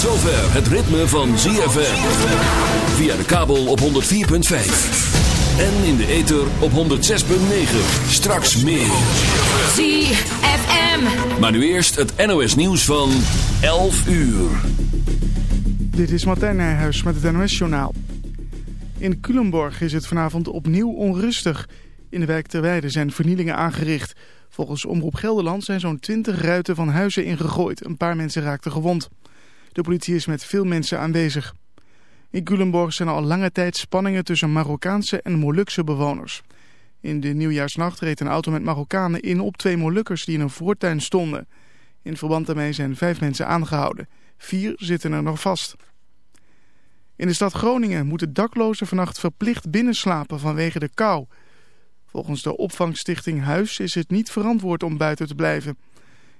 zover het ritme van ZFM. Via de kabel op 104.5. En in de ether op 106.9. Straks meer. ZFM. Maar nu eerst het NOS nieuws van 11 uur. Dit is Martijn Nijhuis met het NOS-journaal. In Culemborg is het vanavond opnieuw onrustig. In de wijk Terweide zijn vernielingen aangericht. Volgens Omroep Gelderland zijn zo'n 20 ruiten van huizen ingegooid. Een paar mensen raakten gewond. De politie is met veel mensen aanwezig. In Culemborg zijn al lange tijd spanningen tussen Marokkaanse en Molukse bewoners. In de nieuwjaarsnacht reed een auto met Marokkanen in op twee Molukkers die in een voortuin stonden. In verband daarmee zijn vijf mensen aangehouden. Vier zitten er nog vast. In de stad Groningen moeten daklozen vannacht verplicht binnenslapen vanwege de kou. Volgens de opvangstichting Huis is het niet verantwoord om buiten te blijven.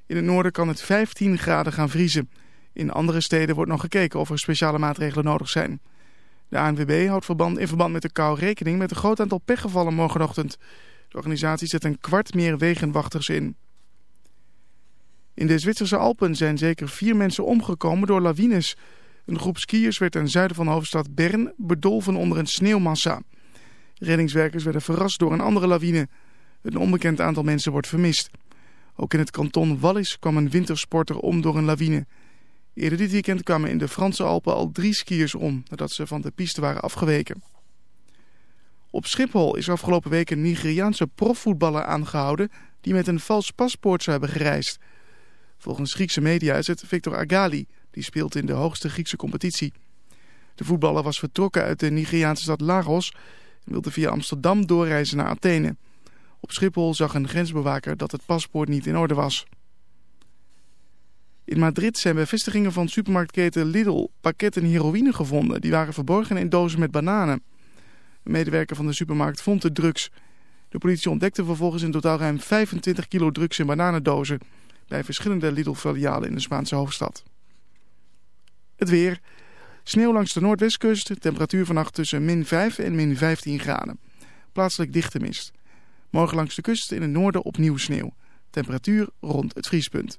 In het noorden kan het 15 graden gaan vriezen. In andere steden wordt nog gekeken of er speciale maatregelen nodig zijn. De ANWB houdt verband, in verband met de kou rekening met een groot aantal pechgevallen morgenochtend. De organisatie zet een kwart meer wegenwachters in. In de Zwitserse Alpen zijn zeker vier mensen omgekomen door lawines. Een groep skiers werd ten zuiden van de hoofdstad Bern bedolven onder een sneeuwmassa. Reddingswerkers werden verrast door een andere lawine. Een onbekend aantal mensen wordt vermist. Ook in het kanton Wallis kwam een wintersporter om door een lawine. Eerder dit weekend kwamen in de Franse Alpen al drie skiers om... nadat ze van de piste waren afgeweken. Op Schiphol is afgelopen week een Nigeriaanse profvoetballer aangehouden... die met een vals paspoort zou hebben gereisd. Volgens Griekse media is het Victor Agali... die speelt in de hoogste Griekse competitie. De voetballer was vertrokken uit de Nigeriaanse stad Lagos... en wilde via Amsterdam doorreizen naar Athene... Op Schiphol zag een grensbewaker dat het paspoort niet in orde was. In Madrid zijn bij vestigingen van supermarktketen Lidl pakketten heroïne gevonden. Die waren verborgen in dozen met bananen. Een medewerker van de supermarkt vond de drugs. De politie ontdekte vervolgens in totaal ruim 25 kilo drugs in bananendozen... bij verschillende Lidl-filialen in de Spaanse hoofdstad. Het weer. Sneeuw langs de noordwestkust. Temperatuur vannacht tussen min 5 en min 15 graden. Plaatselijk dichte mist. Morgen langs de kust in het noorden opnieuw sneeuw. Temperatuur rond het vriespunt.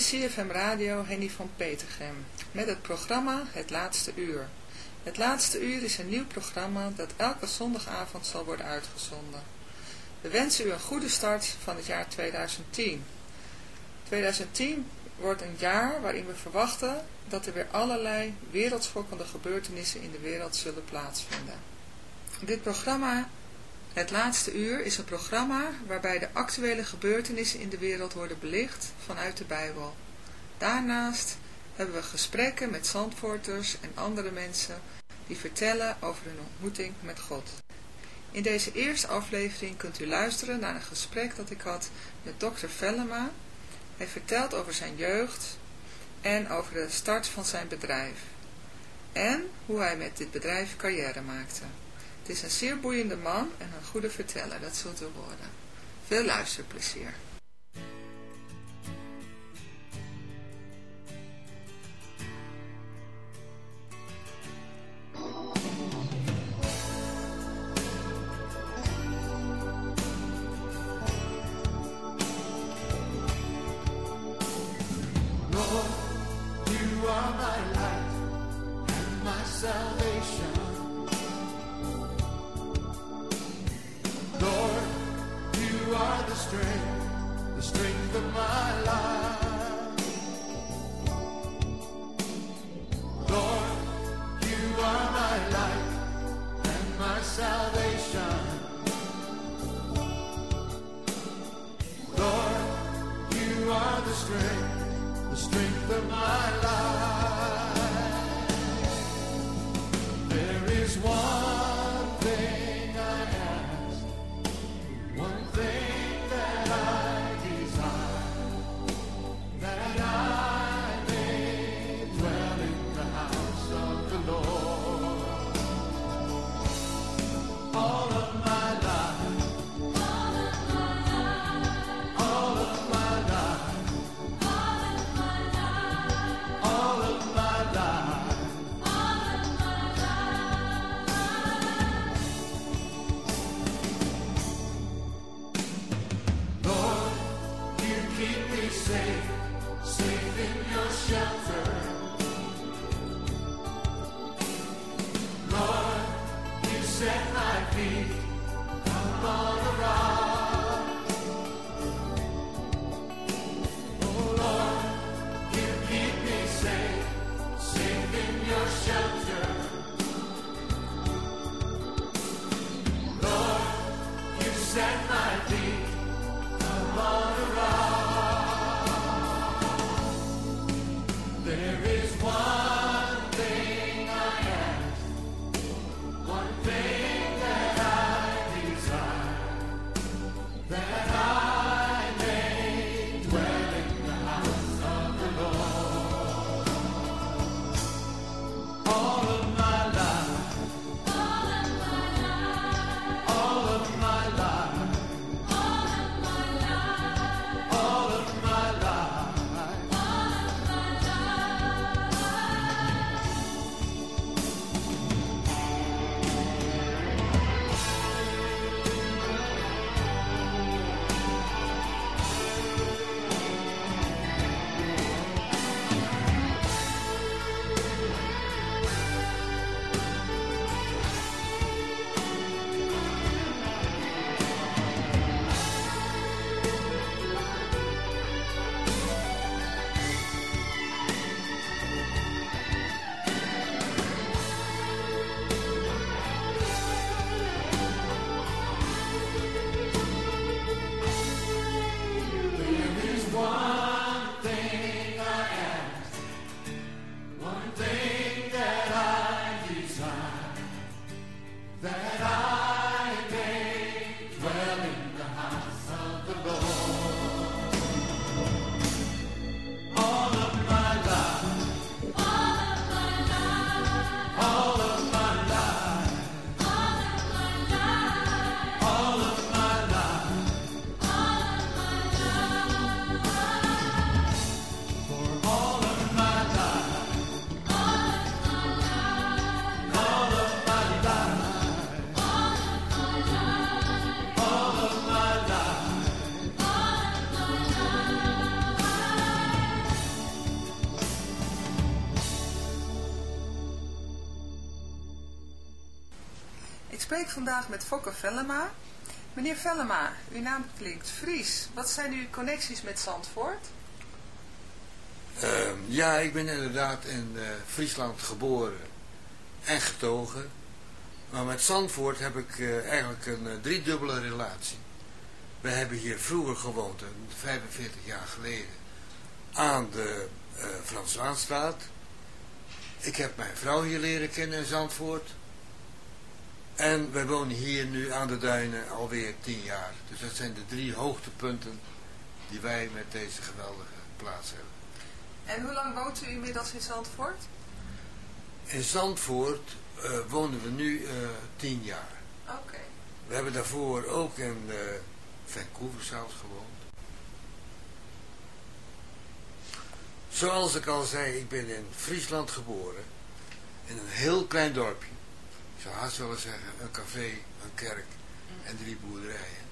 Is CFM Radio Henny van Petergem met het programma Het Laatste Uur. Het laatste uur is een nieuw programma dat elke zondagavond zal worden uitgezonden. We wensen u een goede start van het jaar 2010. 2010 wordt een jaar waarin we verwachten dat er weer allerlei wereldschokkende gebeurtenissen in de wereld zullen plaatsvinden. Dit programma, Het Laatste Uur, is een programma waarbij de actuele gebeurtenissen in de wereld worden belicht vanuit de Bijbel. Daarnaast hebben we gesprekken met zandvoorters en andere mensen die vertellen over hun ontmoeting met God. In deze eerste aflevering kunt u luisteren naar een gesprek dat ik had met dokter Vellema. Hij vertelt over zijn jeugd en over de start van zijn bedrijf. En hoe hij met dit bedrijf carrière maakte. Is een zeer boeiende man en een goede verteller, dat zult u horen. Veel luisterplezier. Vandaag met Fokke Vellema. Meneer Vellema, uw naam klinkt Fries. Wat zijn uw connecties met Zandvoort? Uh, ja, ik ben inderdaad in uh, Friesland geboren en getogen. Maar met Zandvoort heb ik uh, eigenlijk een uh, driedubbele relatie. We hebben hier vroeger gewoond, 45 jaar geleden, aan de uh, Frans Waanstraat. Ik heb mijn vrouw hier leren kennen in Zandvoort. En wij wonen hier nu aan de duinen alweer tien jaar. Dus dat zijn de drie hoogtepunten die wij met deze geweldige plaats hebben. En hoe lang woont u inmiddels in Zandvoort? In Zandvoort uh, wonen we nu uh, tien jaar. Oké. Okay. We hebben daarvoor ook in uh, Vancouver zelfs gewoond. Zoals ik al zei, ik ben in Friesland geboren. In een heel klein dorpje. Zou haast willen zeggen, een café, een kerk en drie boerderijen.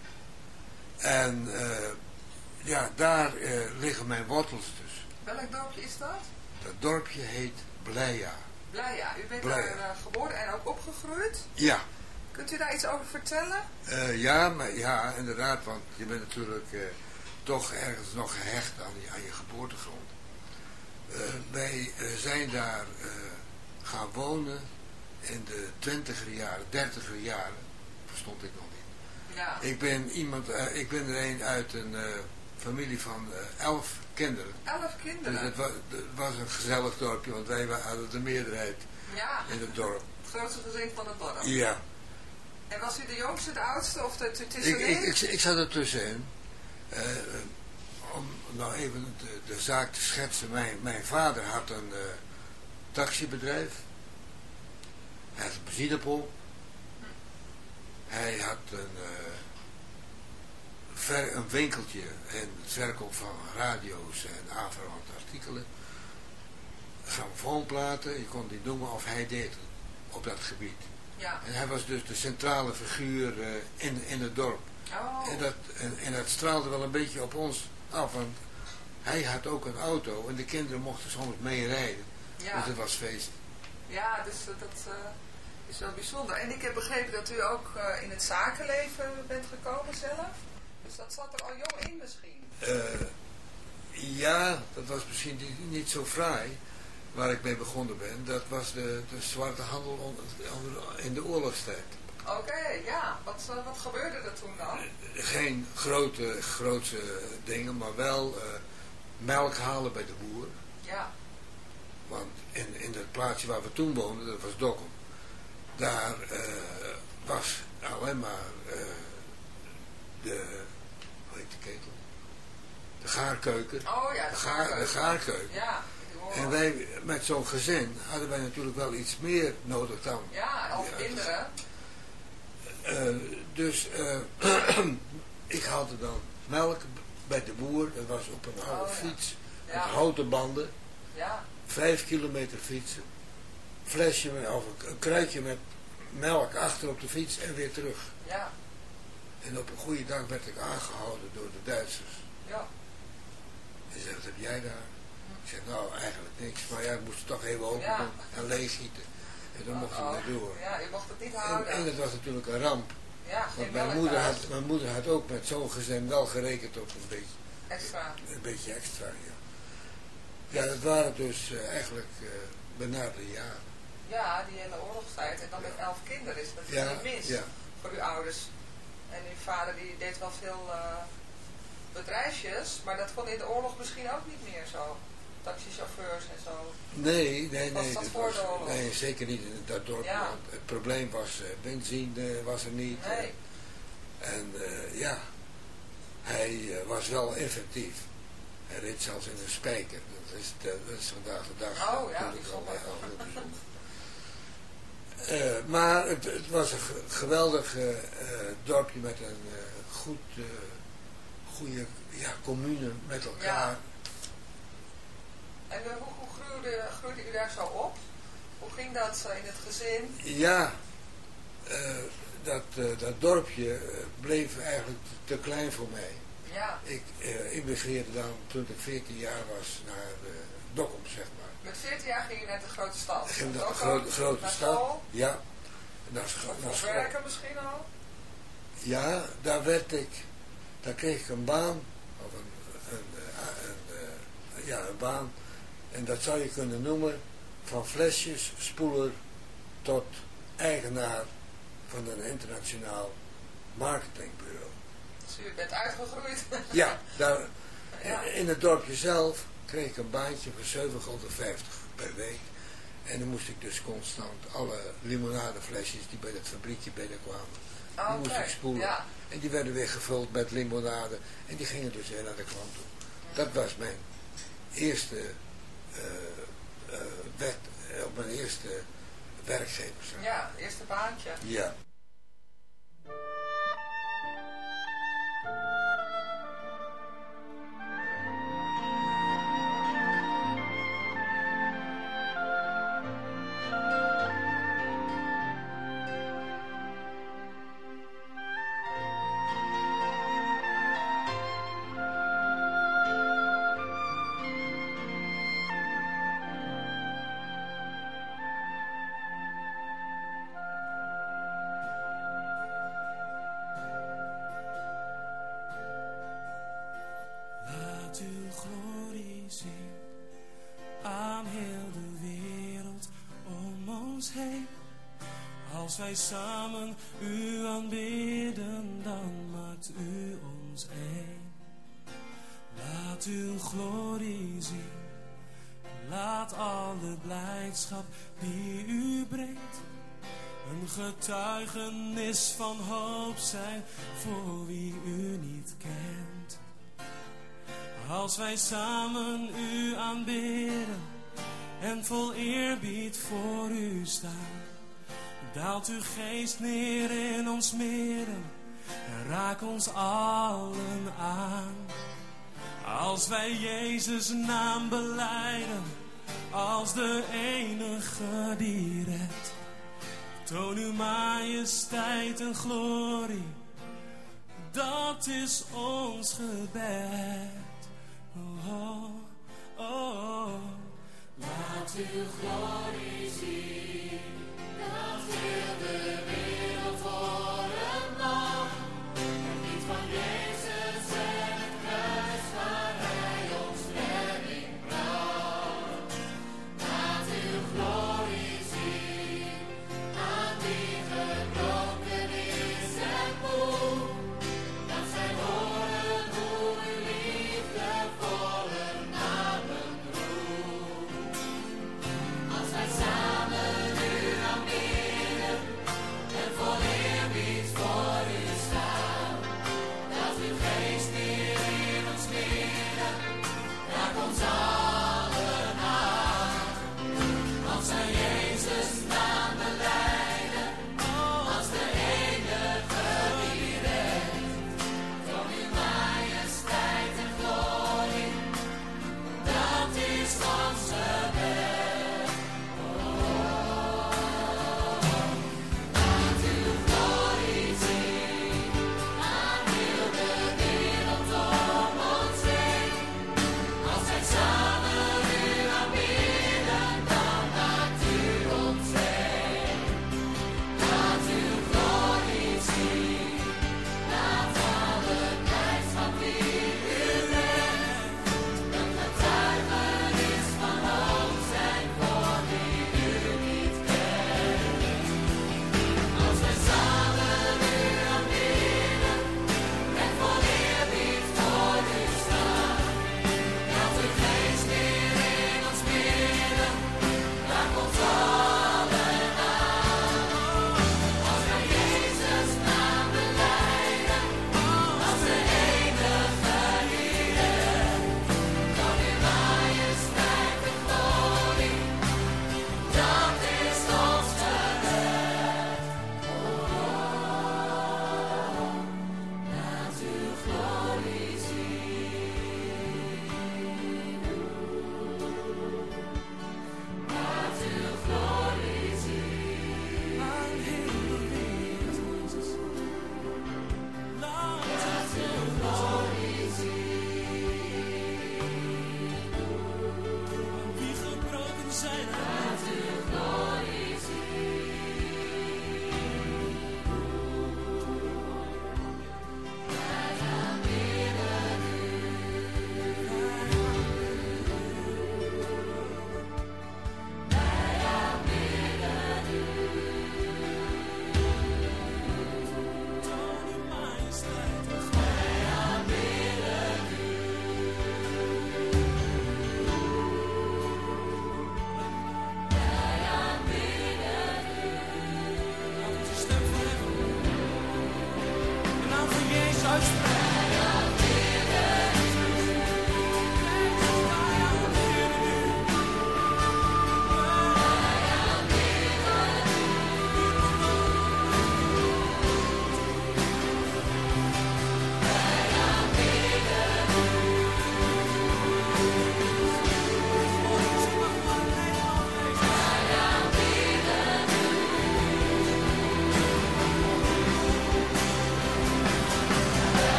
En ja, daar liggen mijn wortels dus. Welk dorpje is dat? Dat dorpje heet Bleia. Bleia, u bent Bleia. daar uh, geboren en ook opgegroeid? Ja. Kunt u daar iets over vertellen? Uh, ja, maar, ja, inderdaad, want je bent natuurlijk uh, toch ergens nog gehecht aan aan je geboortegrond. wij zijn daar gaan wonen in de twintiger jaren, dertiger jaren, verstond ik nog niet. Ja. Ik ben iemand, ik ben er een uit een familie van uh, elf kinderen. Elf kinderen? Dus het was, het was, een gezellig dorpje, want wij hadden de meerderheid ja. in het dorp. Het grootste gezin van het dorp? Ja. En was u de jongste, de oudste of de tussenin? Ik, ik, ik, ik zat er tussenin. Om nou even de, de, zaak te schetsen. Mijn, mijn vader had een taxibedrijf. Hij had een benzinepomp. Hij had een... Uh, ver, een winkeltje en het verkoop van radio's en aanverwante artikelen. Grammofoonplaten, je kon niet noemen of hij deed op dat gebied. Ja. En hij was dus de centrale figuur uh, in, in het dorp. Oh. En, dat, en, en dat straalde wel een beetje op ons af, want hij had ook een auto en de kinderen mochten soms mee rijden. Ja. Dus het was feest. Ja, dus dat uh, is wel bijzonder. En ik heb begrepen dat u ook uh, in het zakenleven bent gekomen zelf. Dus dat zat er al jong in misschien? Uh, ja, dat was misschien niet, niet, zo fraai waar ik mee begonnen ben. Dat was de, de zwarte handel in de oorlogstijd. Oké, okay, ja. Wat, uh, wat gebeurde er toen dan? Geen grote, grote dingen, maar wel uh, melk halen bij de boer. Ja. Want in, in het plaatsje waar we toen woonden, dat was Dokkum. Daar was alleen maar de hoe heet de ketel? De gaarkeuken. Oh ja, de, de, gaar, de gaarkeuken. Ja, en wij, met zo'n gezin, hadden wij natuurlijk wel iets meer nodig dan. Ja, als kinderen. Uh, dus uh, ik haalde dan melk bij de boer. Dat was op een oude oh, fiets. Ja. Met houten banden. Ja. Vijf kilometer fietsen. Flesje of een kruidje met melk achter op de fiets en weer terug. Ja. En op een goede dag werd ik aangehouden door de Duitsers. Ja. En zei, wat heb jij daar? Ik zei, nou eigenlijk niks, maar ja, ik moest het toch even open ja. doen en leeggieten. En dan mocht ik oh, maar door. Ja, je mocht het niet houden. En, en dat was natuurlijk een ramp. Ja, Want mijn moeder, had, mijn moeder had ook met zo'n gezin wel gerekend op een beetje. Extra. Een beetje extra, ja. Ja, dat waren dus uh, eigenlijk uh, benarde jaren. Ja, die hele oorlogstijd. En dan met elf kinderen is dat ja, niet mis ja. voor uw ouders. En uw vader die deed wel veel uh, bedrijfjes, maar dat kon in de oorlog misschien ook niet meer zo. Taxichauffeurs en zo. Nee, nee, was nee. Dat was, voor de oorlog? nee, zeker niet in dat dorp. Ja. Het probleem was, uh, benzine was er niet. Nee. En uh, ja, hij uh, was wel effectief. Hij reed zelfs in een spijker. Dat is, de, dat is vandaag de dag. Oh ja, dat is al bijzonder. Uh, maar het, het, was een geweldig uh, dorpje met een uh, goed, goede ja, commune met elkaar. Ja. En hoe, hoe groeide, groeide u daar zo op? Hoe ging dat in het gezin? Ja, dat, dat dorpje bleef eigenlijk te klein voor mij. Ja. Ik immigreerde dan toen ik 14 jaar was naar Dokkum, zeg maar. Met 14 jaar ging je naar de grote stad? Ik ging naar de grote, grote stad, ja. naar, naar werken misschien al? Ja, daar werd ik, daar kreeg ik een baan, of een, een, een, een ja, een baan, en dat zou je kunnen noemen, van flesjes, spoeler, tot eigenaar van een internationaal marketingbureau. Dus u bent uitgegroeid? Ja, daar, in het dorpje zelf kreeg ik een baantje voor 7,50 per week. En dan moest ik dus constant alle limonadeflesjes die bij het fabriekje binnenkwamen, die moest ik spoelen. Ja. En die werden weer gevuld met limonade en die gingen dus weer naar de klant toe. Dat was mijn eerste uh, uh, wet, op mijn eerste werkgever. Ja, eerste baantje. Ja. Samen u aanbidden, dan maakt u ons één. Laat uw glorie zien, laat alle blijdschap die u brengt, een getuigenis van hoop zijn voor wie u niet kent. Als wij samen u aanbidden en vol eerbied voor u staan Daalt uw geest neer in ons midden en raak ons allen aan. Als wij Jezus naam beleiden, als de enige die redt. Toon uw majesteit en glorie, dat is ons gebed. Oh, oh, oh. oh. Laat uw glorie zien. Dat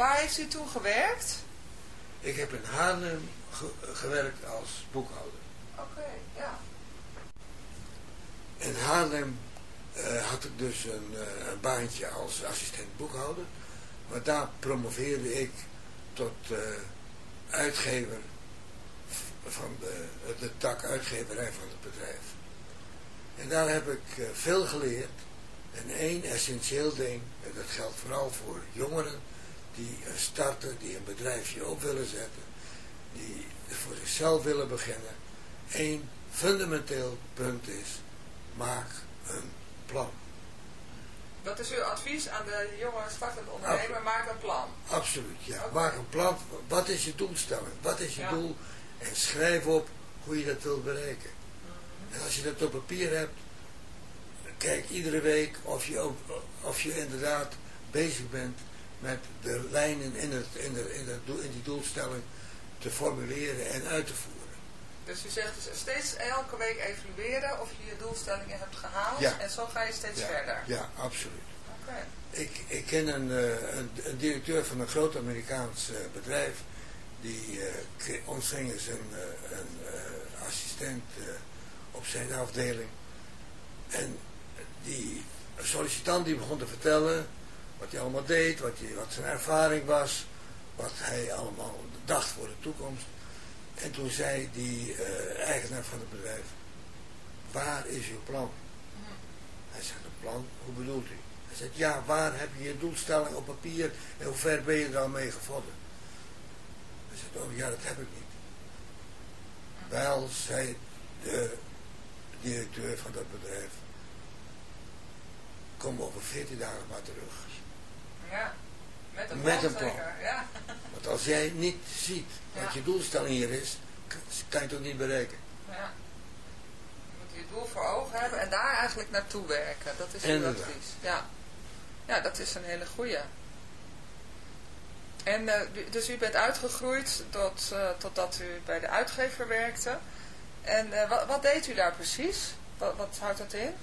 waar heeft u toen gewerkt? Ik heb in Haarlem gewerkt als boekhouder. Oké, ja. In Haarlem uh, had ik dus een, uh, een, baantje als assistent boekhouder. Maar daar promoveerde ik tot uh, uitgever van de, de tak uitgeverij van het bedrijf. En daar heb ik veel geleerd. En één essentieel ding, en dat geldt vooral voor jongeren, die starten, die een bedrijfje op willen zetten, die voor zichzelf willen beginnen. Eén fundamenteel punt is, maak een plan. Wat is uw advies aan de jonge startende ondernemer? Maak een plan. Absoluut, ja. Maak een plan. Wat is je doelstelling? Wat is je doel? En schrijf op hoe je dat wilt bereiken. Mhm. En als je dat op papier hebt, kijk iedere week of je, of je inderdaad bezig bent met de lijnen in, het, in, de, in, de, in die doelstelling te formuleren en uit te voeren. Dus u zegt dus steeds elke week evalueren of je je doelstellingen hebt gehaald ja. en zo ga je steeds ja. verder. Ja, absoluut. Okay. Ik, ik ken een, uh, een, een, directeur van een groot Amerikaans uh, bedrijf, die uh, ontving eens een, een assistent op zijn afdeling. En die sollicitant die begon te vertellen wat hij allemaal deed, wat, wat zijn ervaring was, wat hij allemaal dacht voor de toekomst. En toen zei die uh, eigenaar van het bedrijf, waar is uw plan? Hij zei, een plan, hoe bedoelt u? Hij zei, ja, waar heb je je doelstelling op papier en hoe ver ben je er al mee gevorderd? Hij zei, oh ja, dat heb ik niet. Wel, zei de directeur van dat bedrijf, kom over 14 dagen maar terug. Ja, met een met plan. Een plan. Ja. Want als jij niet ziet wat ja. je doelstelling hier is, kan je het ook niet bereiken. Ja. Je moet je doel voor ogen hebben en daar eigenlijk naartoe werken. Dat is uw advies. Ja. ja, dat is een hele goeie. En uh, dus u bent uitgegroeid tot, uh, totdat u bij de uitgever werkte. En uh, wat, wat, deed u daar precies? Wat, wat houdt dat in?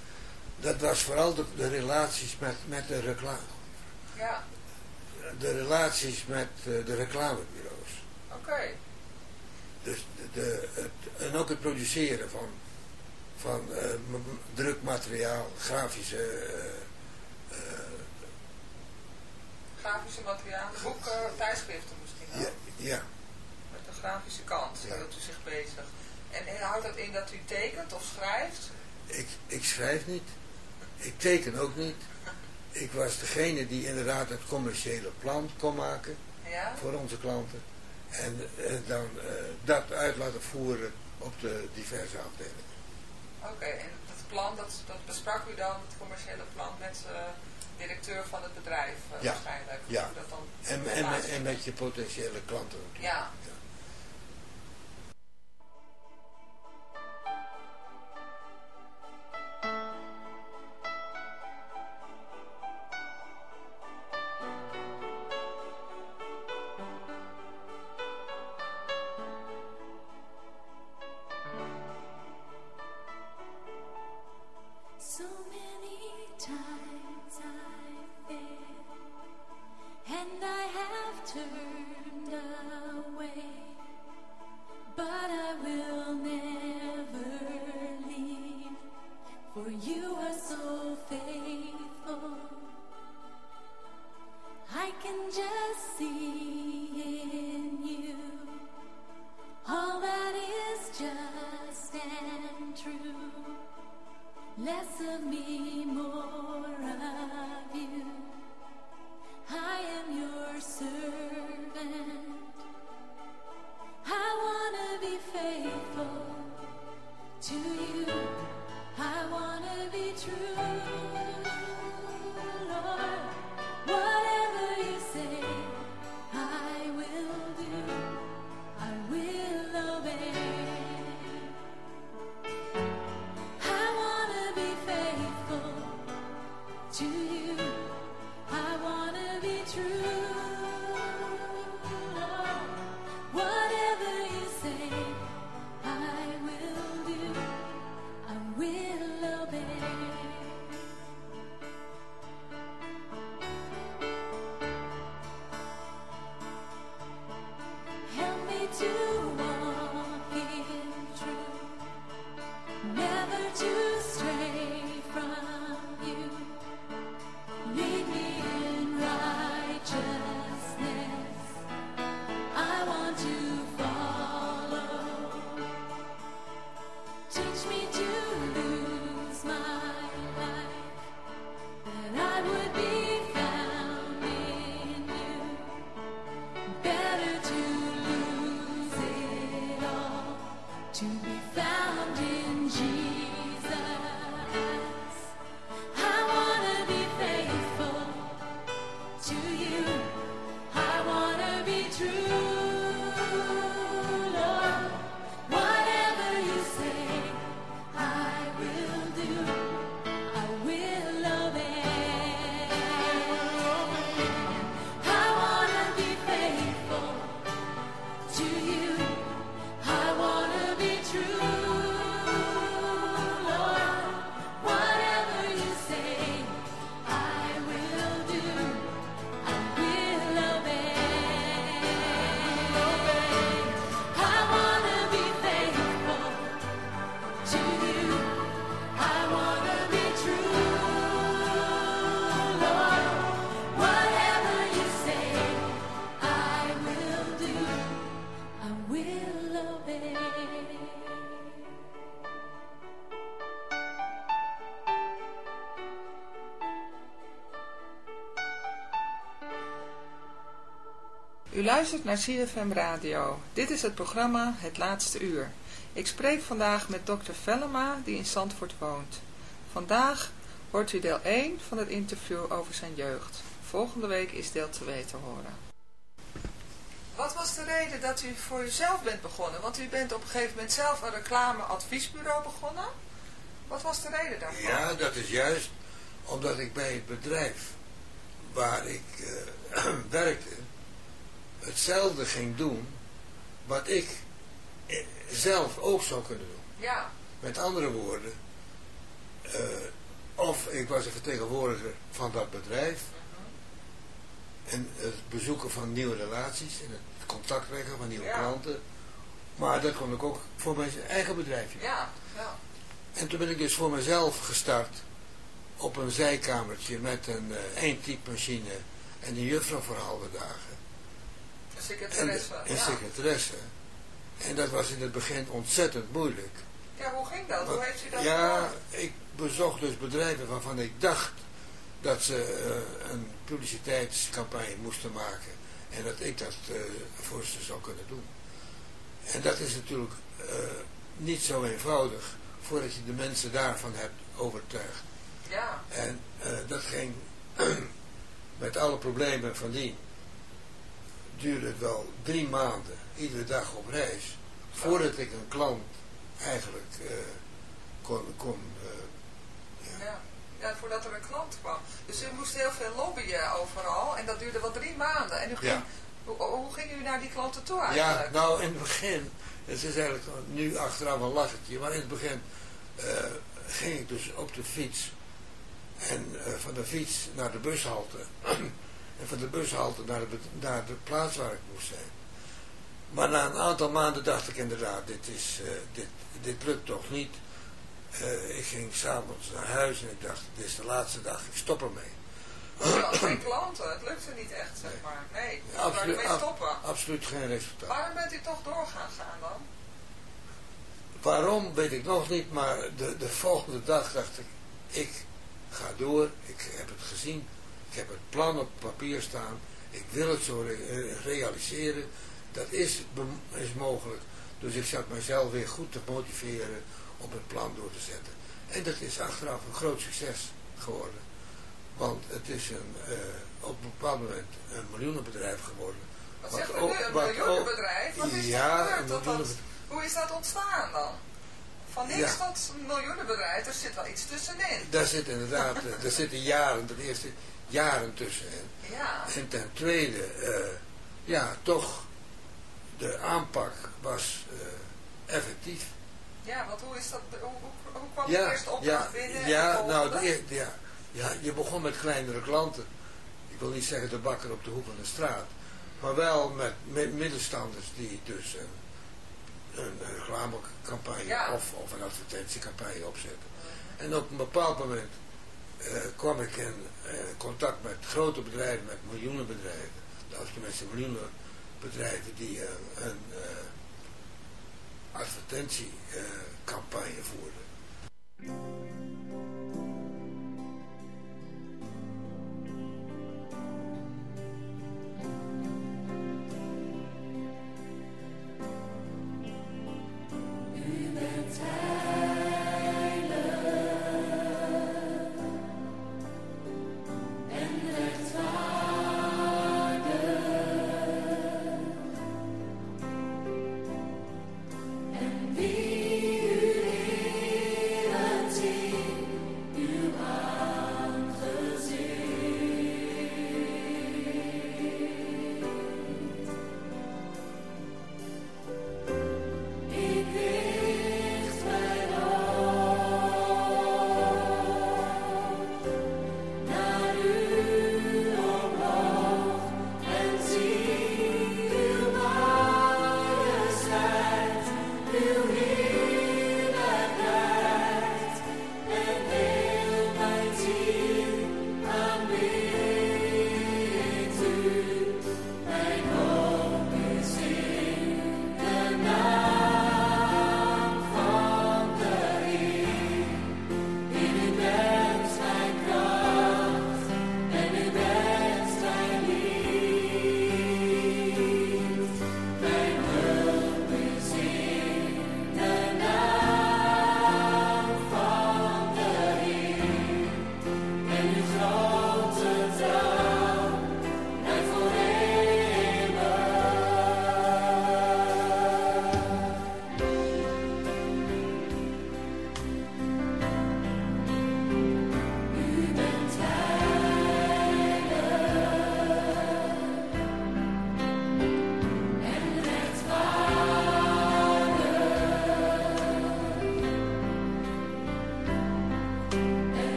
Dat was vooral de, de relaties met, met de reclame. Ja. De relaties met uh, de reclamebureaus. Oké. Okay. Dus de, de, het, en ook het produceren van, van uh, drukmateriaal, grafische... Uh, grafische materiaal, boeken, tijdschriften misschien ook. Ja, ja. Met de grafische kant ja. hield u zich bezig. En houdt dat in dat u tekent of schrijft? Ik, ik schrijf niet. Ik teken ook niet ik was degene die inderdaad het commerciële plan kon maken ja? voor onze klanten. En uh, dan uh, dat uit laten voeren op de diverse afdelingen. Oké, okay, en dat plan, dat, dat besprak u dan, het commerciële plan, met de uh, directeur van het bedrijf ja. waarschijnlijk? Ja, dat dan en, en, met, en met je potentiële klanten. Ja. ja. less of me. Luistert naar CFM Radio. Dit is het programma Het Laatste Uur. Ik spreek vandaag met dokter Vellema, die in Zandvoort woont. Vandaag hoort u deel 1 van het interview over zijn jeugd. Volgende week is deel 2 te horen. Wat was de reden dat u voor uzelf bent begonnen? Want u bent op een gegeven moment zelf een reclameadviesbureau begonnen. Wat was de reden daarvoor? Ja, dat is juist omdat ik bij het bedrijf waar ik uh, werkte hetzelfde ging doen wat ik eh, zelf ook zou kunnen doen. Ja. Met andere woorden, uh, of ik was een vertegenwoordiger van dat bedrijf uh-huh. en het bezoeken van nieuwe relaties en het contact leggen van nieuwe ja. klanten. Maar dat kon ik ook voor mijn eigen bedrijfje. Ja, ja. En toen ben ik dus voor mezelf gestart op een zijkamertje met een uh, eindtypemachine en een juffrouw voor halve dagen. Een secretaresse. En, secretaresse. En dat was in het begin ontzettend moeilijk. Ja, hoe ging dat? hoe heeft u dat Ja, ik bezocht dus bedrijven waarvan ik dacht dat ze uh, een publiciteitscampagne moesten maken. En dat ik dat uh, voor ze zou kunnen doen. En dat is natuurlijk uh, niet zo eenvoudig voordat je de mensen daarvan hebt overtuigd. Ja. En dat ging met alle problemen van die duurde het wel drie maanden, iedere dag op reis, voordat ik een klant eigenlijk uh, kon... kon uh, ja. ja. Ja, voordat er een klant kwam. Dus u moest heel veel lobbyen overal en dat duurde wel drie maanden. En u ging, ja. hoe, hoe ging u naar die klanten toe eigenlijk? Ja, nou in het begin, het is eigenlijk nu achteraf een lachertje, maar in het begin uh, ging ik dus op de fiets en van de fiets naar de bushalte en van de bushalte naar de, naar de plaats waar ik moest zijn. Maar na een aantal maanden dacht ik inderdaad, dit, is, uh, dit, dit lukt toch niet. Uh, ik ging s'avonds naar huis en ik dacht, dit is de laatste dag, ik stop ermee. Had geen klanten, het lukte niet echt, zeg maar. Nee, ja, absoluut, ermee stoppen. Ab, absoluut geen resultaat. Waarom bent u toch doorgaan gaan dan? Waarom, weet ik nog niet, maar de, de volgende dag dacht ik, ik ga door, ik heb het gezien, ik heb het plan op papier staan. Ik wil het zo re realiseren. Dat is, is mogelijk. Dus ik zat mezelf weer goed te motiveren om het plan door te zetten. En dat is achteraf een groot succes geworden. Want het is een, uh, op een bepaald moment een miljoenenbedrijf geworden. Wat, u nu? Een miljoenenbedrijf? Wat is ja, dat dat, Hoe is dat ontstaan dan? Van niks ja. tot een miljoenenbedrijf, er zit wel iets tussenin. Daar zit inderdaad, daar zitten jaren, dat eerste jaren tussenin. Ja. En ten tweede, uh, ja, toch, de aanpak was uh, effectief. Ja, want hoe is dat, hoe, hoe, hoe kwam ja, je eerst opdracht ja, binnen? Ja, nou, de, ja, ja, je begon met kleinere klanten. Ik wil niet zeggen de bakker op de hoek van de straat. Maar wel met, met middenstanders die dus een, een, een reclamecampagne ja. of, of een advertentiecampagne opzetten. En op een bepaald moment uh, kwam ik in uh, contact met grote bedrijven, met miljoenenbedrijven. Dat was tenminste miljoenenbedrijven die uh, een advertentiecampagne voerden.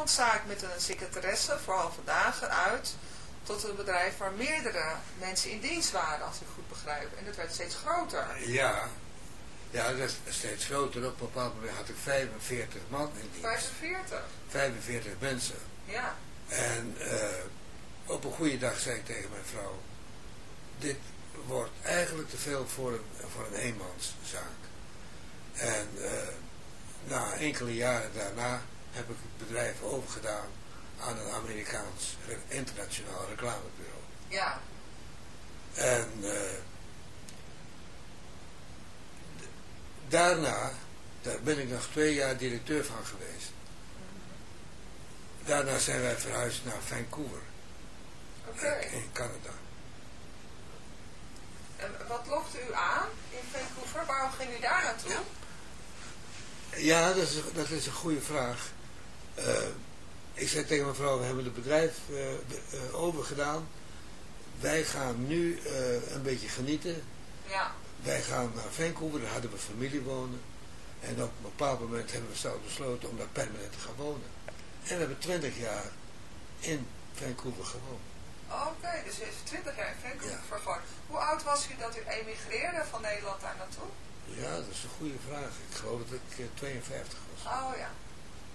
Eenmanszaak met een secretaresse voor halve dagen uit tot een bedrijf waar meerdere mensen in dienst waren, als ik goed begrijp. En dat werd steeds groter. Ja, ja dat is steeds groter. Op een bepaald moment had ik 45 man in dienst. 45? 45 mensen. Ja. En uh, op een goede dag zei ik tegen mijn vrouw, dit wordt eigenlijk te veel voor een, voor een eenmanszaak. En uh, na enkele jaren daarna heb ik het bedrijf overgedaan aan een Amerikaans internationaal reclamebureau. Ja. En uh, daarna, daar ben ik nog twee jaar directeur van geweest. Daarna zijn wij verhuisd naar Vancouver. Okay. In Canada. En wat lokte u aan in Vancouver? Waarom ging u daar naartoe? Ja, dat is, dat is een goede vraag. Uh, ik zei tegen mijn vrouw, we hebben het bedrijf uh, uh, overgedaan. Wij gaan nu een beetje genieten. Ja. Wij gaan naar Vancouver, daar hadden we familie wonen. En op een bepaald moment hebben we zelf besloten om daar permanent te gaan wonen. En we hebben twintig jaar in Vancouver gewoond. Oké, dus u heeft 20 jaar in Vancouver ja. gewoond. Hoe oud was u dat u emigreerde van Nederland daar naartoe? Ja, dat is een goede vraag. Ik geloof dat ik 52 was. Oh ja.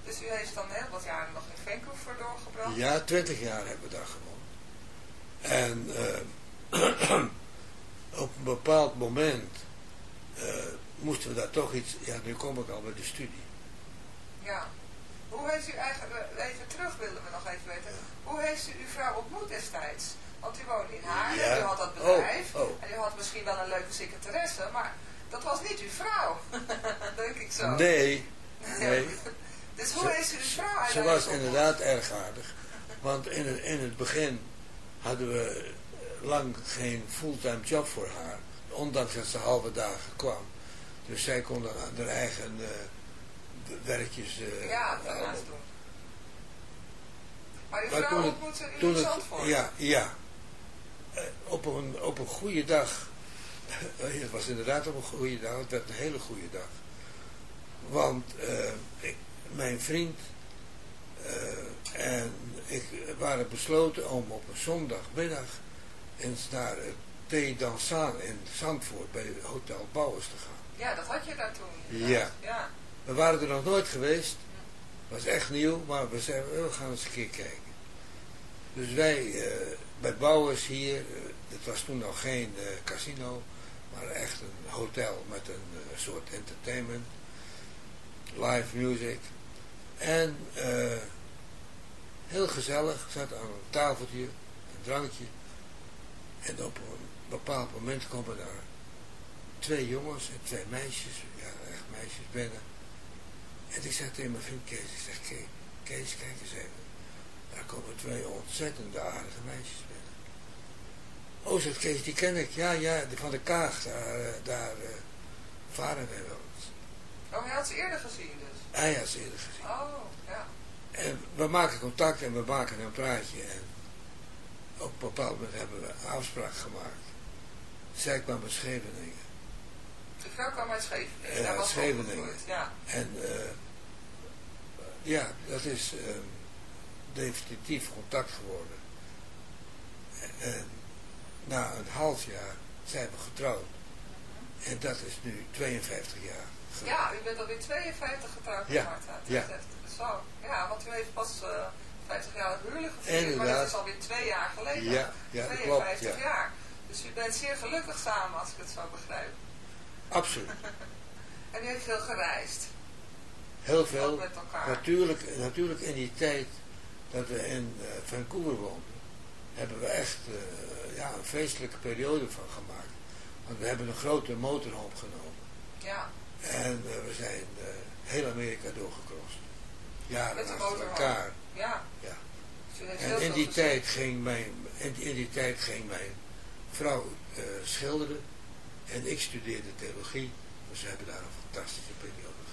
Dus u heeft dan heel wat jaren nog in Vancouver doorgebracht? Ja, 20 jaar hebben we daar gewoond. En uh, op een bepaald moment uh, moesten we daar toch iets... Ja, nu kom ik al bij de studie. Ja. Hoe heeft u eigenlijk... Even terug willen we nog even weten. Hoe heeft u uw vrouw ontmoet destijds? Want u woonde in Haarlem, ja. u had dat bedrijf. Oh, oh. En u had misschien wel een leuke secretaresse, maar dat was niet uw vrouw. Denk ik zo. Nee, nee. Dus hoe heeft u de vrouw eigenlijk Ze was inderdaad erg aardig. Want in het, in het begin hadden we lang geen fulltime job voor haar. Ondanks dat ze halve dagen kwam. Dus zij kon haar eigen uh, werkjes uh, ja, daarnaast doen. Maar uw maar vrouw toen ontmoette u toen in het? Ja, ja. Uh, op, een, op een goede dag. het was inderdaad op een goede dag. Het werd een hele goede dag. Want ik, mijn vriend en ik waren besloten om op een zondagmiddag eens naar het Thee Dansaan in Zandvoort bij Hotel Bouwers te gaan. Ja, dat had je daar toen. Ja. ja. We waren er nog nooit geweest. Het was echt nieuw, maar we zeiden, we gaan eens een keer kijken. Dus wij uh, bij Bouwers hier, uh, het was toen nog geen uh, casino, maar echt een hotel met een soort entertainment, live music. En heel gezellig, zat aan een tafeltje, een drankje. En op een bepaald moment komen daar twee jongens en twee meisjes, ja echt meisjes binnen. En ik zeg tegen mijn vriend Kees, ik zeg Kees, kijk eens even. Daar komen twee ontzettend aardige meisjes binnen. Oh, zegt Kees, die ken ik. Ja, ja, die van de Kaag, daar, daar uh, varen wij wel. Oh, hij had ze eerder gezien dus? Hij had ze eerder gezien. Oh, ja. En we maken contact en we maken een praatje. En op een bepaald moment hebben we een afspraak gemaakt. Zij kwam uit Scheveningen. De vrouw kwam uit Scheveningen. Ja, was Scheveningen. Ja. En uh, ja, dat is uh, definitief contact geworden. En, en na een half jaar zijn we getrouwd. En dat is nu 52 jaar. Ja, u bent alweer 52 getrouwd, ja. Marta. Ja. Zo, ja, want u heeft pas uh, 50 jaar huwelijk gevierd, maar dat is alweer twee jaar geleden. Ja, ja 52 klopt, ja. jaar. Dus u bent zeer gelukkig samen, als ik het zo begrijp. Absoluut. en u heeft veel gereisd. Heel veel. met elkaar. Natuurlijk, natuurlijk in die tijd dat we in uh, Vancouver woonden, hebben we echt uh, ja, een feestelijke periode van gemaakt. Want we hebben een grote motorhome genomen. Ja. En uh, we zijn heel Amerika doorgekrost. Ja, met de elkaar. Ja. ja. Dus en in die, tijd ging mijn, in, in die tijd ging mijn vrouw schilderen en ik studeerde theologie. Dus we hebben daar een fantastische periode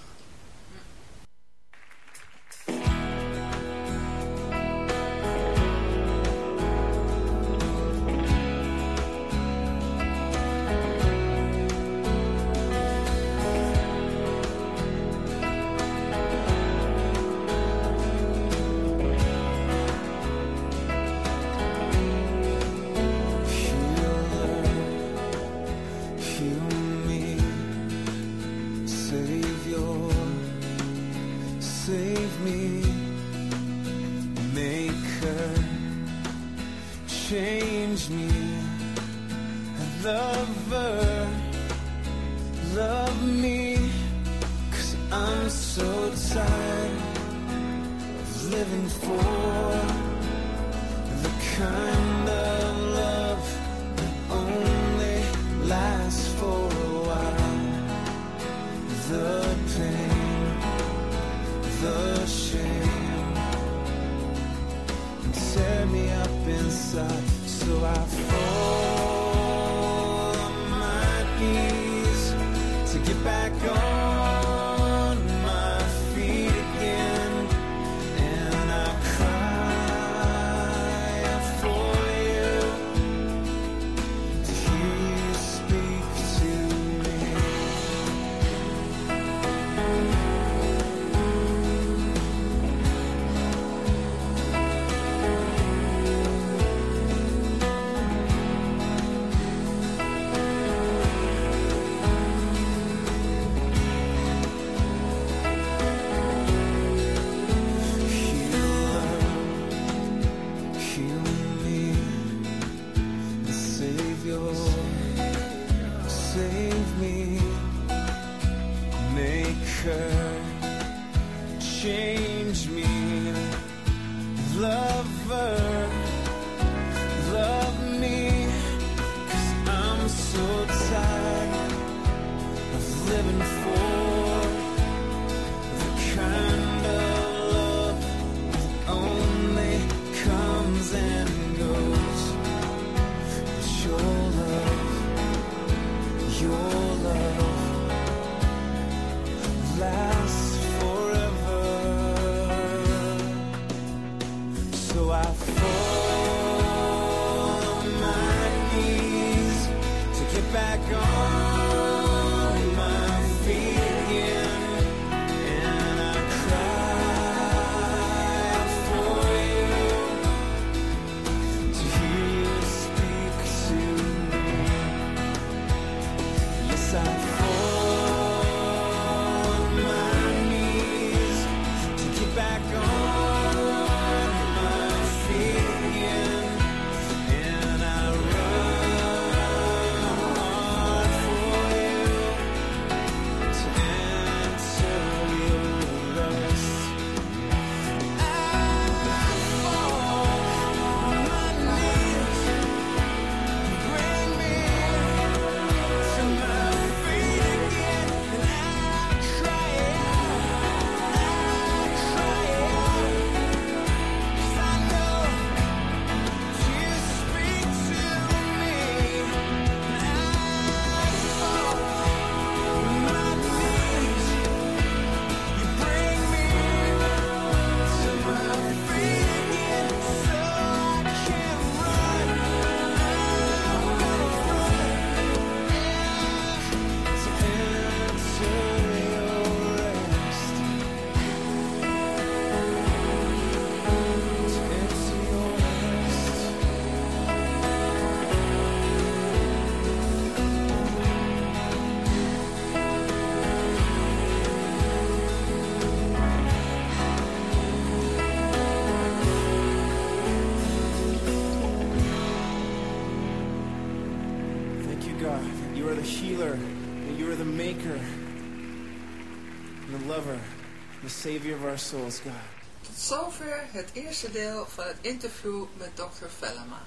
of our souls, God. Tot zover het eerste deel van het interview met Dr. Vellema.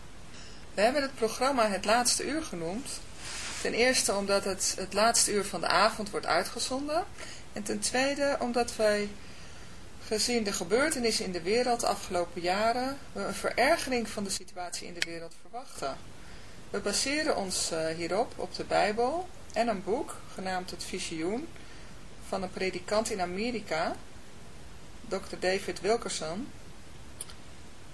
We hebben het programma Het Laatste Uur genoemd. Ten eerste omdat het het laatste uur van de avond wordt uitgezonden. En ten tweede omdat wij, gezien de gebeurtenissen in de wereld de afgelopen jaren, een verergering van de situatie in de wereld verwachten. We baseren ons eh, hierop op de Bijbel en een boek genaamd Het Visioen van een predikant in Amerika, Dr. David Wilkerson.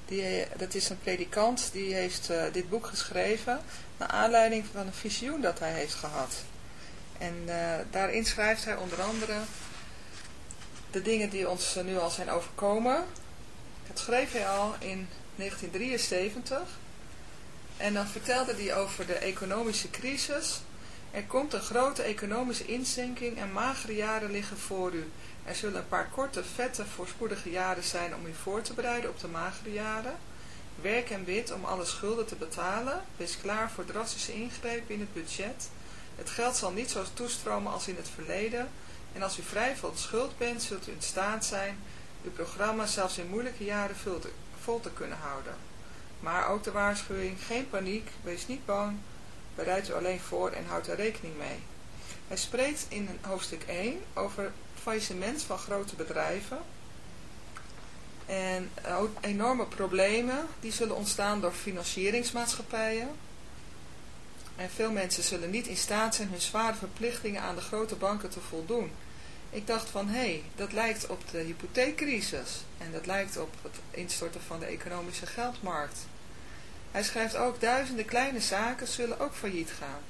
Die, dat is een predikant die heeft eh, dit boek geschreven naar aanleiding van een visioen dat hij heeft gehad. En eh, daarin schrijft hij onder andere de dingen die ons eh, nu al zijn overkomen. Dat schreef hij al in 1973. En dan vertelde hij over de economische crisis. Er komt een grote economische inzinking en magere jaren liggen voor u. Er zullen een paar korte, vette, voorspoedige jaren zijn om u voor te bereiden op de magere jaren. Werk en wit om alle schulden te betalen. Wees klaar voor drastische ingrepen in het budget. Het geld zal niet zo toestromen als in het verleden. En als u vrij van schuld bent, zult u in staat zijn uw programma zelfs in moeilijke jaren vol te kunnen houden. Maar ook de waarschuwing, geen paniek, wees niet bang, bereid u alleen voor en houd er rekening mee. Hij spreekt in hoofdstuk 1 over faillissement van grote bedrijven en enorme problemen die zullen ontstaan door financieringsmaatschappijen. En veel mensen zullen niet in staat zijn hun zware verplichtingen aan de grote banken te voldoen. Ik dacht van, hé, hey, dat lijkt op de hypotheekcrisis. En dat lijkt op het instorten van de economische geldmarkt. Hij schrijft ook, duizenden kleine zaken zullen ook failliet gaan.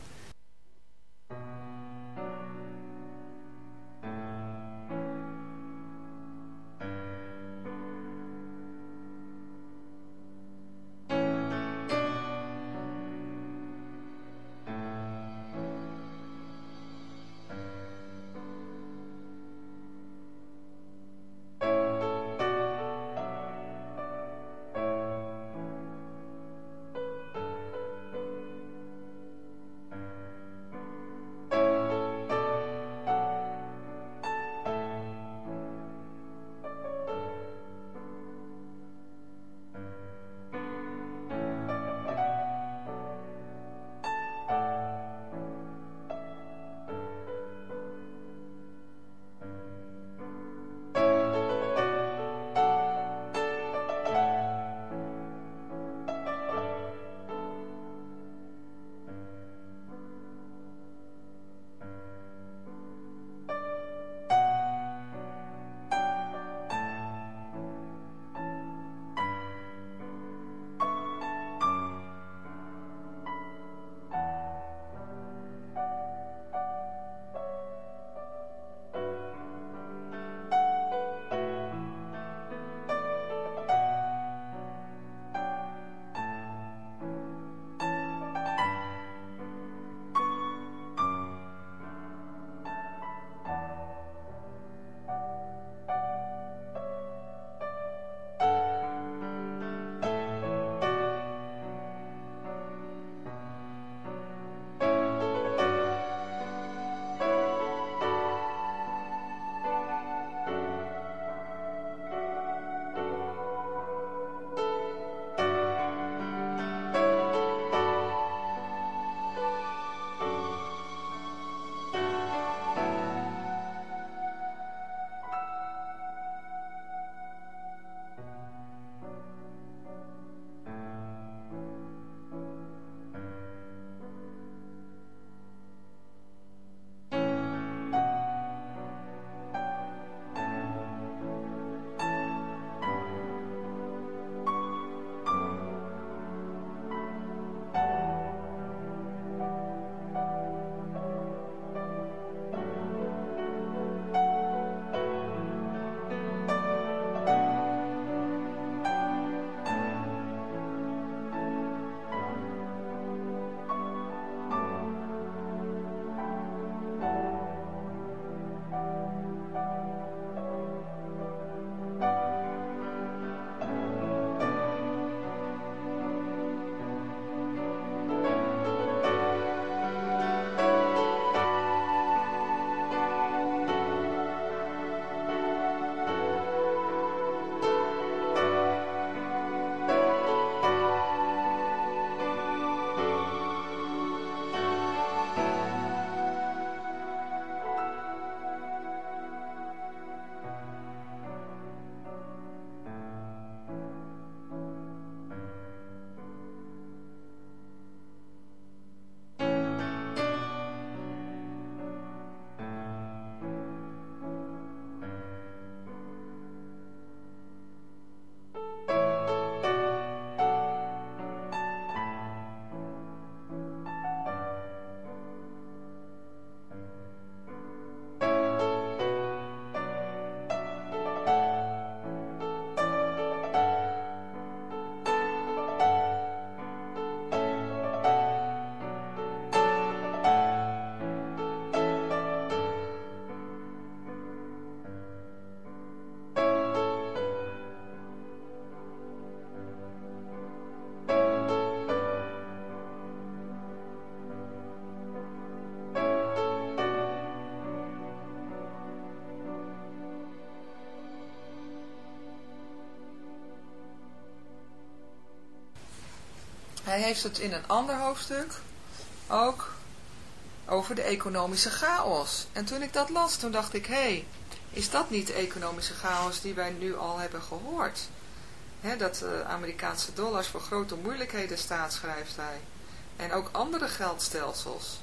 Hij heeft het in een ander hoofdstuk ook over de economische chaos. En toen ik dat las, toen dacht ik, hé, hey, is dat niet de economische chaos die wij nu al hebben gehoord? dat de Amerikaanse dollars voor grote moeilijkheden staat, schrijft hij. En ook andere geldstelsels.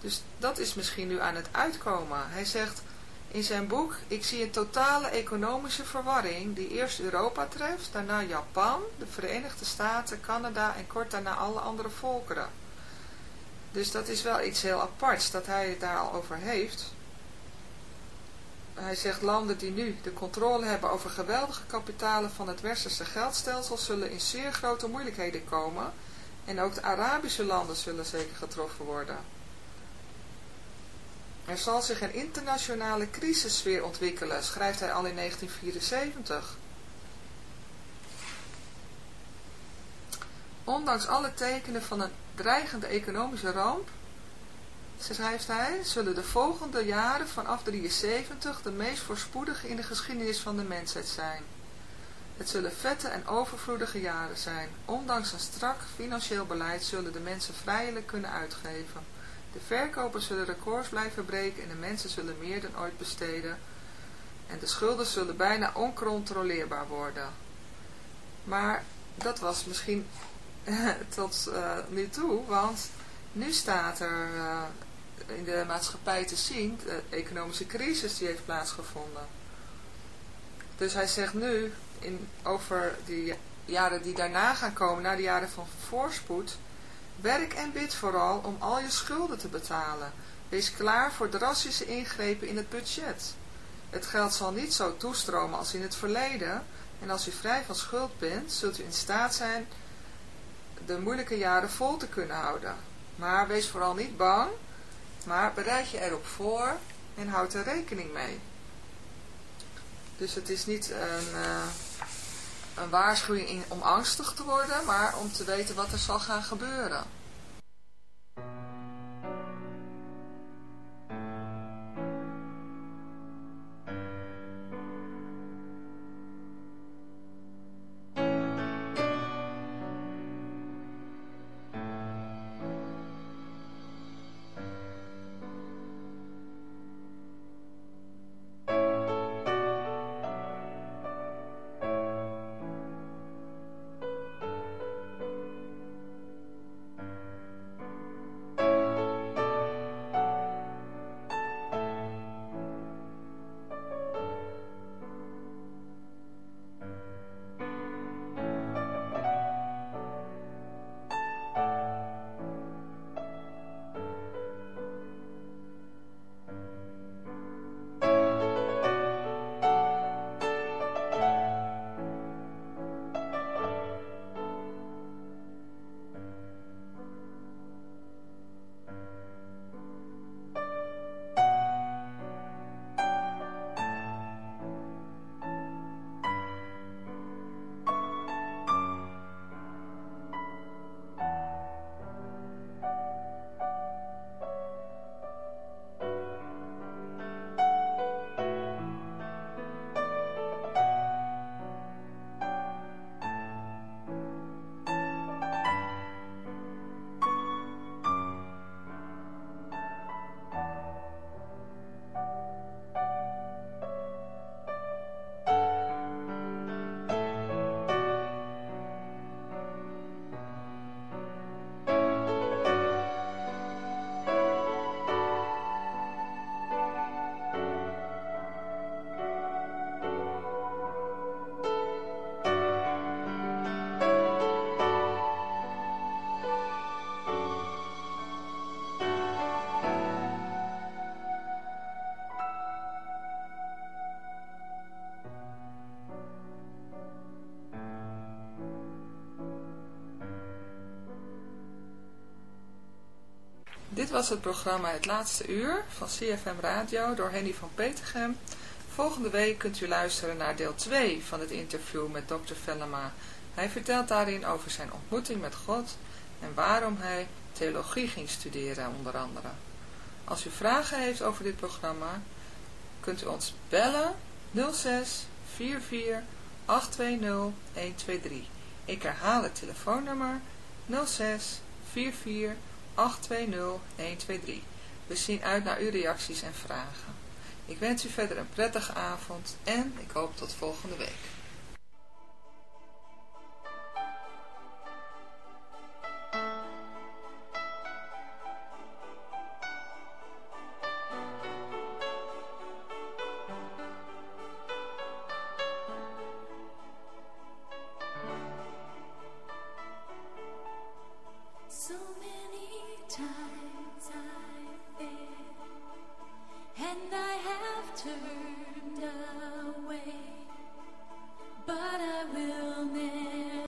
Dus dat is misschien nu aan het uitkomen. Hij zegt in zijn boek, ik zie een totale economische verwarring die eerst Europa treft, daarna Japan, de Verenigde Staten, Canada en kort daarna alle andere volkeren. Dus dat is wel iets heel aparts dat hij het daar al over heeft. Hij zegt landen die nu de controle hebben over geweldige kapitalen van het westerse geldstelsel zullen in zeer grote moeilijkheden komen en ook de Arabische landen zullen zeker getroffen worden. Er zal zich een internationale crisissfeer ontwikkelen, schrijft hij al in 1974. Ondanks alle tekenen van een dreigende economische ramp, schrijft hij, zullen de volgende jaren vanaf 73 de meest voorspoedige in de geschiedenis van de mensheid zijn. Het zullen vette en overvloedige jaren zijn. Ondanks een strak financieel beleid zullen de mensen vrijelijk kunnen uitgeven. De verkopers zullen records blijven breken en de mensen zullen meer dan ooit besteden. En de schulden zullen bijna oncontroleerbaar worden. Maar dat was misschien tot uh, nu toe, want nu staat er uh, in de maatschappij te zien, de economische crisis die heeft plaatsgevonden. Dus hij zegt nu, in, over die jaren die daarna gaan komen, na de jaren van voorspoed, werk en bid vooral om al je schulden te betalen. Wees klaar voor drastische ingrepen in het budget. Het geld zal niet zo toestromen als in het verleden, en als u vrij van schuld bent, zult u in staat zijn de moeilijke jaren vol te kunnen houden. Maar wees vooral niet bang, maar bereid je erop voor en houd er rekening mee. Dus het is niet een, uh, een waarschuwing om angstig te worden, maar om te weten wat er zal gaan gebeuren. Was het programma Het Laatste Uur van CFM Radio door Henny van Petergem. Volgende week kunt u luisteren naar deel 2 van het interview met Dr. Vellema. Hij vertelt daarin over zijn ontmoeting met God en waarom hij theologie ging studeren onder andere. Als u vragen heeft over dit programma, kunt u ons bellen 06 44 820 123. Ik herhaal het telefoonnummer 06 44 820 123. We zien uit naar uw reacties en vragen. Ik wens u verder een prettige avond en ik hoop tot volgende week.